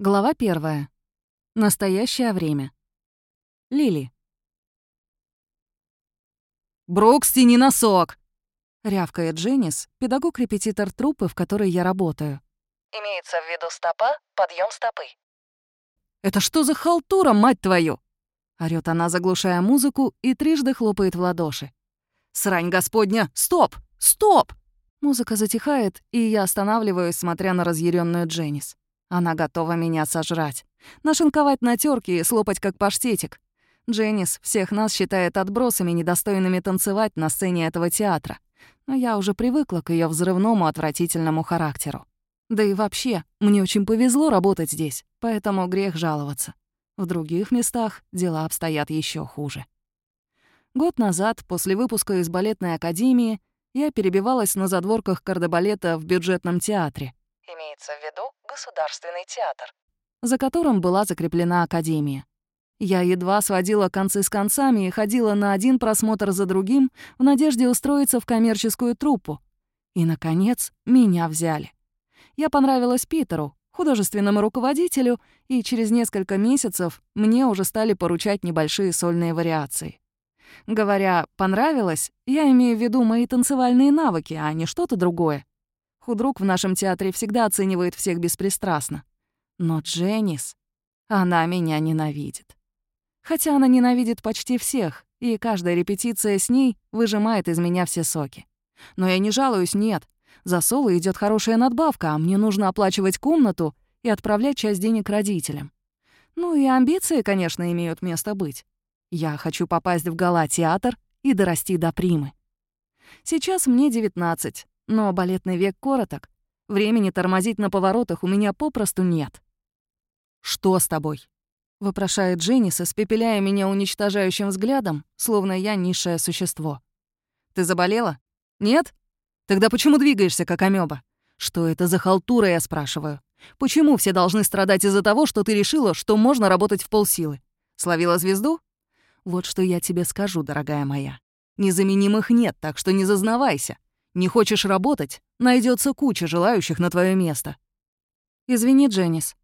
Глава первая. Настоящее время. Лили. «Брукс, тяни носок!» — рявкает Дженнис, педагог-репетитор труппы, в которой я работаю. Имеется в виду стопа, подъем стопы. «Это что за халтура, мать твою?» — орёт она, заглушая музыку, и трижды хлопает в ладоши. «Срань господня! Стоп! Стоп!» Музыка затихает, и я останавливаюсь, смотря на разъяренную Дженнис. Она готова меня сожрать. Нашинковать на терке и слопать как паштетик. Дженнис всех нас считает отбросами, недостойными танцевать на сцене этого театра. Но я уже привыкла к ее взрывному, отвратительному характеру. Да и вообще, мне очень повезло работать здесь, поэтому грех жаловаться. В других местах дела обстоят еще хуже. Год назад, после выпуска из балетной академии, я перебивалась на задворках кардебалета в бюджетном театре. Имеется в виду Государственный театр, за которым была закреплена Академия. Я едва сводила концы с концами и ходила на один просмотр за другим в надежде устроиться в коммерческую труппу. И, наконец, меня взяли. Я понравилась Питеру, художественному руководителю, и через несколько месяцев мне уже стали поручать небольшие сольные вариации. Говоря «понравилось», я имею в виду мои танцевальные навыки, а не что-то другое. Худрук в нашем театре всегда оценивает всех беспристрастно. Но Дженнис, она меня ненавидит. Хотя она ненавидит почти всех, и каждая репетиция с ней выжимает из меня все соки. Но я не жалуюсь, нет. За соло идет хорошая надбавка, а мне нужно оплачивать комнату и отправлять часть денег родителям. Ну и амбиции, конечно, имеют место быть. Я хочу попасть в гала-театр и дорасти до примы. Сейчас мне 19, но балетный век короток. Времени тормозить на поворотах у меня попросту нет. «Что с тобой?» — вопрошает Дженнис, испепеляя меня уничтожающим взглядом, словно я низшее существо. «Ты заболела? Нет? Тогда почему двигаешься, как амеба? Что это за халтура, я спрашиваю? Почему все должны страдать из-за того, что ты решила, что можно работать в полсилы? Словила звезду? Вот что я тебе скажу, дорогая моя. Незаменимых нет, так что не зазнавайся. Не хочешь работать? Найдется куча желающих на твое место. Извини, Дженнис.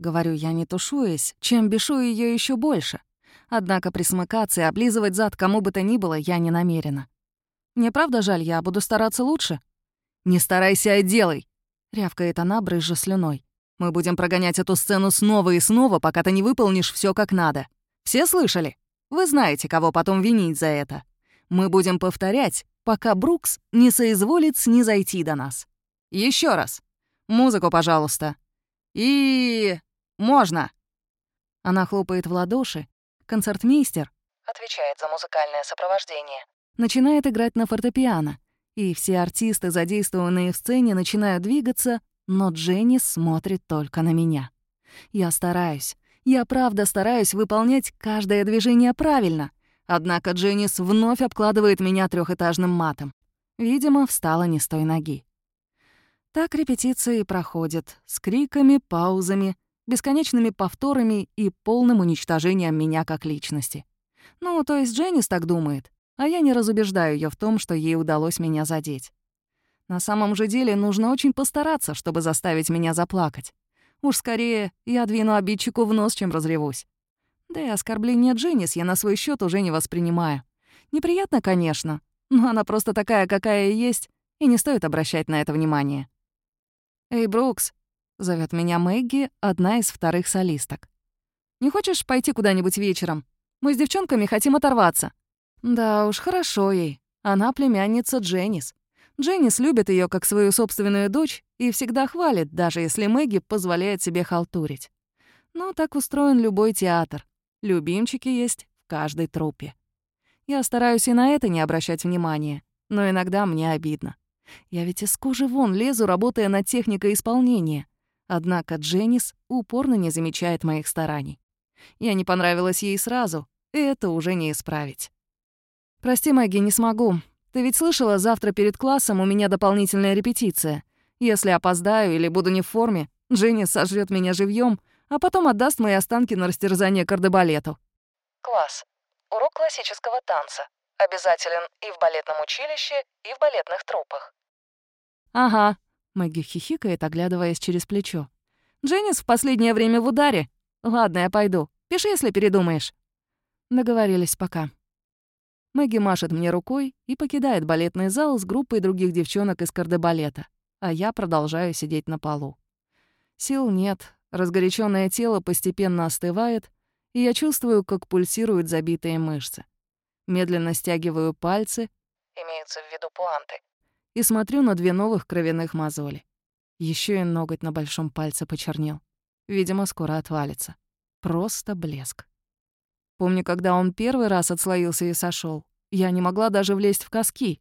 Говорю я, не тушуясь, чем бешу ее еще больше. Однако присмыкаться и облизывать зад кому бы то ни было я не намерена. Мне правда жаль, я буду стараться лучше. «Не старайся, а делай!» — рявкает она, брызжа слюной. «Мы будем прогонять эту сцену снова и снова, пока ты не выполнишь все как надо. Все слышали? Вы знаете, кого потом винить за это. Мы будем повторять, пока Брукс не соизволит снизойти до нас. Еще раз. Музыку, пожалуйста. И... можно. Она хлопает в ладоши. Концертмейстер отвечает за музыкальное сопровождение. Начинает играть на фортепиано, и все артисты, задействованные в сцене, начинают двигаться, но Дженни смотрит только на меня. Я стараюсь. Я правда стараюсь выполнять каждое движение правильно. Однако Дженнис вновь обкладывает меня трехэтажным матом. Видимо, встала не с той ноги. Так репетиции проходят, с криками, паузами, бесконечными повторами и полным уничтожением меня как личности. Ну, то есть Дженнис так думает, а я не разубеждаю ее в том, что ей удалось меня задеть. На самом же деле нужно очень постараться, чтобы заставить меня заплакать. Уж скорее я двину обидчику в нос, чем разревусь. Да и оскорбление Дженнис я на свой счет уже не воспринимаю. Неприятно, конечно, но она просто такая, какая и есть, и не стоит обращать на это внимание. «Эй, Брукс», — зовет меня Мэгги, одна из вторых солисток. «Не хочешь пойти куда-нибудь вечером? Мы с девчонками хотим оторваться». Да уж, хорошо ей. Она племянница Дженнис. Дженнис любит ее как свою собственную дочь и всегда хвалит, даже если Мэгги позволяет себе халтурить. Но так устроен любой театр. Любимчики есть в каждой труппе. Я стараюсь и на это не обращать внимания, но иногда мне обидно. Я ведь из кожи вон лезу, работая над техникой исполнения. Однако Дженнис упорно не замечает моих стараний. Я не понравилась ей сразу, и это уже не исправить. «Прости, Мэгги, не смогу. Ты ведь слышала, завтра перед классом у меня дополнительная репетиция. Если опоздаю или буду не в форме, Дженнис сожрет меня живьем, а потом отдаст мои останки на растерзание кардебалету. Класс. Урок классического танца. Обязателен и в балетном училище, и в балетных труппах. Ага. Мэгги хихикает, оглядываясь через плечо. Дженнис в последнее время в ударе. Ладно, я пойду. Пиши, если передумаешь». Договорились пока. Мэгги машет мне рукой и покидает балетный зал с группой других девчонок из кардебалета, а я продолжаю сидеть на полу. Сил нет, разгоряченное тело постепенно остывает, и я чувствую, как пульсируют забитые мышцы. Медленно стягиваю пальцы, Имеются в виду пуанты. и смотрю на две новых кровяных мозоли. Еще и ноготь на большом пальце почернел. Видимо, скоро отвалится. Просто блеск. Помню, когда он первый раз отслоился и сошел, я не могла даже влезть в коски,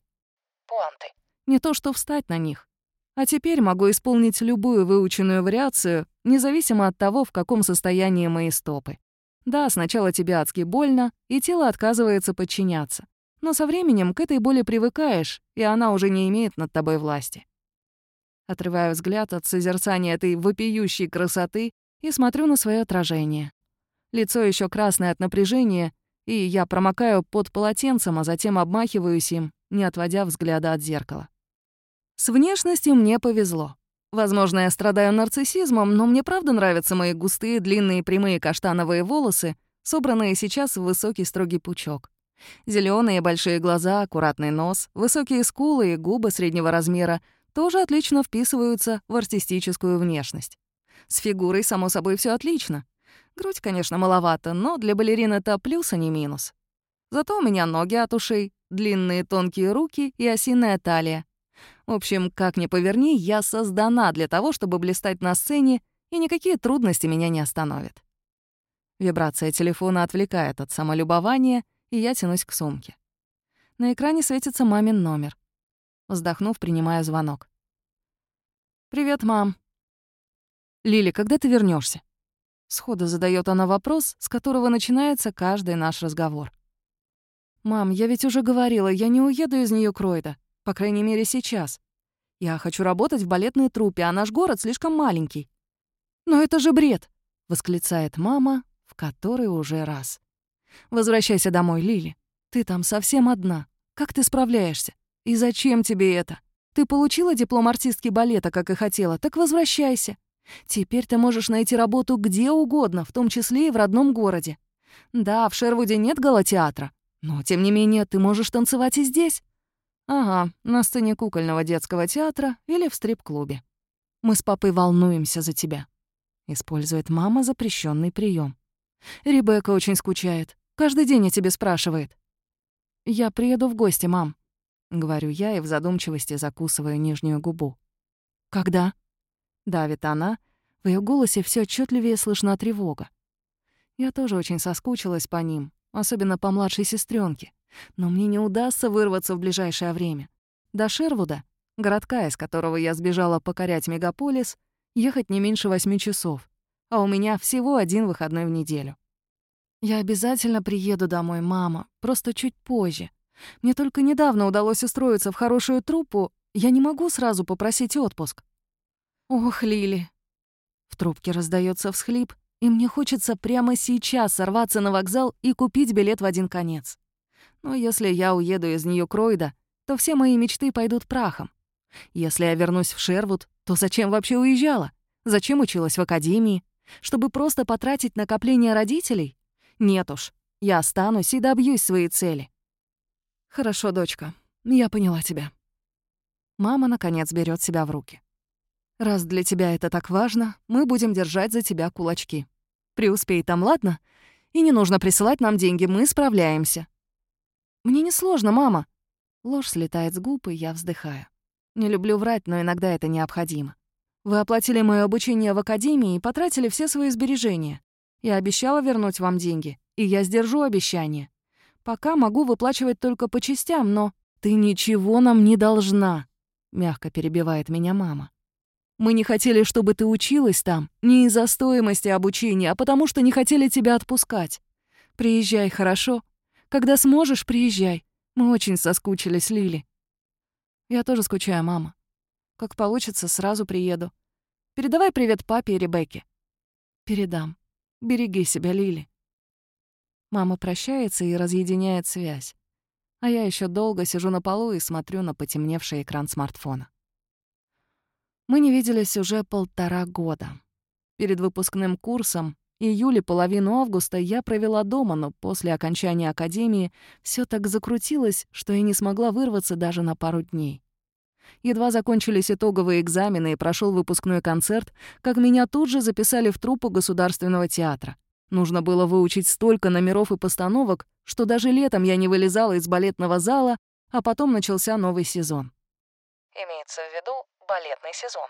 Пуанты. не то что встать на них. А теперь могу исполнить любую выученную вариацию, независимо от того, в каком состоянии мои стопы. Да, сначала тебе адски больно, и тело отказывается подчиняться. Но со временем к этой боли привыкаешь, и она уже не имеет над тобой власти. Отрываю взгляд от созерцания этой вопиющей красоты и смотрю на свое отражение. Лицо еще красное от напряжения, и я промокаю под полотенцем, а затем обмахиваюсь им, не отводя взгляда от зеркала. С внешностью мне повезло. Возможно, я страдаю нарциссизмом, но мне правда нравятся мои густые, длинные, прямые каштановые волосы, собранные сейчас в высокий строгий пучок. Зеленые большие глаза, аккуратный нос, высокие скулы и губы среднего размера тоже отлично вписываются в артистическую внешность. С фигурой, само собой, все отлично. Грудь, конечно, маловато, но для балерин это плюс, а не минус. Зато у меня ноги от ушей, длинные тонкие руки и осиная талия. В общем, как ни поверни, я создана для того, чтобы блистать на сцене, и никакие трудности меня не остановят. Вибрация телефона отвлекает от самолюбования, и я тянусь к сумке. На экране светится мамин номер. Вздохнув, принимаю звонок. «Привет, мам». «Лили, когда ты вернешься? Сходу задает она вопрос, с которого начинается каждый наш разговор. «Мам, я ведь уже говорила, я не уеду из нее Кройда. По крайней мере, сейчас. Я хочу работать в балетной труппе, а наш город слишком маленький». «Но это же бред!» — восклицает мама, в который уже раз. «Возвращайся домой, Лили. Ты там совсем одна. Как ты справляешься? И зачем тебе это? Ты получила диплом артистки балета, как и хотела, так возвращайся. Теперь ты можешь найти работу где угодно, в том числе и в родном городе. Да, в Шервуде нет галатеатра, но, тем не менее, ты можешь танцевать и здесь. Ага, на сцене кукольного детского театра или в стрип-клубе. Мы с папой волнуемся за тебя. Использует мама запрещенный прием. Ребекка очень скучает. Каждый день о тебе спрашивает. Я приеду в гости, мам. Говорю я и в задумчивости закусываю нижнюю губу. Когда? Давит она. В ее голосе все отчетливее слышна тревога. Я тоже очень соскучилась по ним, особенно по младшей сестренке. Но мне не удастся вырваться в ближайшее время. До Шервуда, городка, из которого я сбежала покорять мегаполис, ехать не меньше восьми часов, а у меня всего один выходной в неделю. Я обязательно приеду домой, мама, просто чуть позже. Мне только недавно удалось устроиться в хорошую труппу, я не могу сразу попросить отпуск. Ох, Лили. В трубке раздается всхлип, и мне хочется прямо сейчас сорваться на вокзал и купить билет в один конец. Но если я уеду из Нью-Кройда, то все мои мечты пойдут прахом. Если я вернусь в Шервуд, то зачем вообще уезжала? Зачем училась в академии? Чтобы просто потратить накопление родителей? Нет уж, я останусь и добьюсь своей цели. Хорошо, дочка, я поняла тебя. Мама, наконец, берет себя в руки. Раз для тебя это так важно, мы будем держать за тебя кулачки. Преуспей там, ладно? И не нужно присылать нам деньги, мы справляемся. Мне не сложно, мама. Ложь слетает с губ, и я вздыхаю. Не люблю врать, но иногда это необходимо. Вы оплатили моё обучение в академии и потратили все свои сбережения. Я обещала вернуть вам деньги, и я сдержу обещание. Пока могу выплачивать только по частям, но ты ничего нам не должна, мягко перебивает меня мама. Мы не хотели, чтобы ты училась там, не из-за стоимости обучения, а потому что не хотели тебя отпускать. Приезжай, хорошо? Когда сможешь, приезжай. Мы очень соскучились, Лили. Я тоже скучаю, мама. Как получится, сразу приеду. Передавай привет папе и Ребекке. Передам. Береги себя, Лили. Мама прощается и разъединяет связь. А я еще долго сижу на полу и смотрю на потемневший экран смартфона. Мы не виделись уже полтора года. Перед выпускным курсом июле половину августа я провела дома, но после окончания академии все так закрутилось, что я не смогла вырваться даже на пару дней. Едва закончились итоговые экзамены и прошел выпускной концерт, как меня тут же записали в труппу Государственного театра. Нужно было выучить столько номеров и постановок, что даже летом я не вылезала из балетного зала, а потом начался новый сезон. Имеется в виду балетный сезон.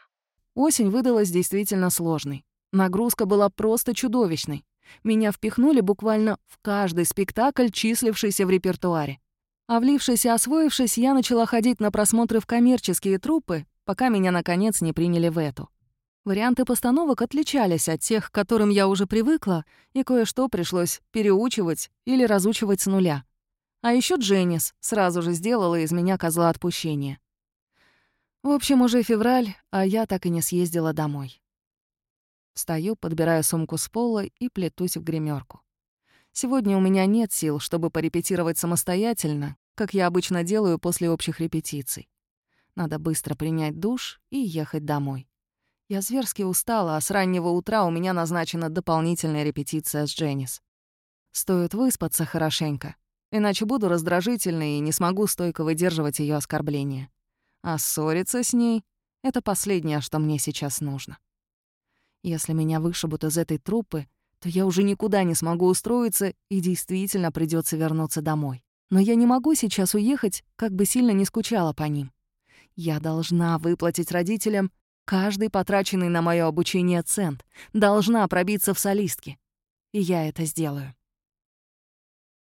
Осень выдалась действительно сложной. Нагрузка была просто чудовищной. Меня впихнули буквально в каждый спектакль, числившийся в репертуаре. А влившись и освоившись, я начала ходить на просмотры в коммерческие труппы, пока меня, наконец, не приняли в эту. Варианты постановок отличались от тех, к которым я уже привыкла, и кое-что пришлось переучивать или разучивать с нуля. А еще Дженнис сразу же сделала из меня козла отпущения. В общем, уже февраль, а я так и не съездила домой. Встаю, подбираю сумку с пола и плетусь в гримерку. Сегодня у меня нет сил, чтобы порепетировать самостоятельно, как я обычно делаю после общих репетиций. Надо быстро принять душ и ехать домой. Я зверски устала, а с раннего утра у меня назначена дополнительная репетиция с Дженнис. Стоит выспаться хорошенько, иначе буду раздражительной и не смогу стойко выдерживать ее оскорбления. А ссориться с ней — это последнее, что мне сейчас нужно. Если меня вышибут из этой труппы, то я уже никуда не смогу устроиться и действительно придется вернуться домой. Но я не могу сейчас уехать, как бы сильно не скучала по ним. Я должна выплатить родителям Каждый потраченный на мое обучение цент должна пробиться в солистки. И я это сделаю.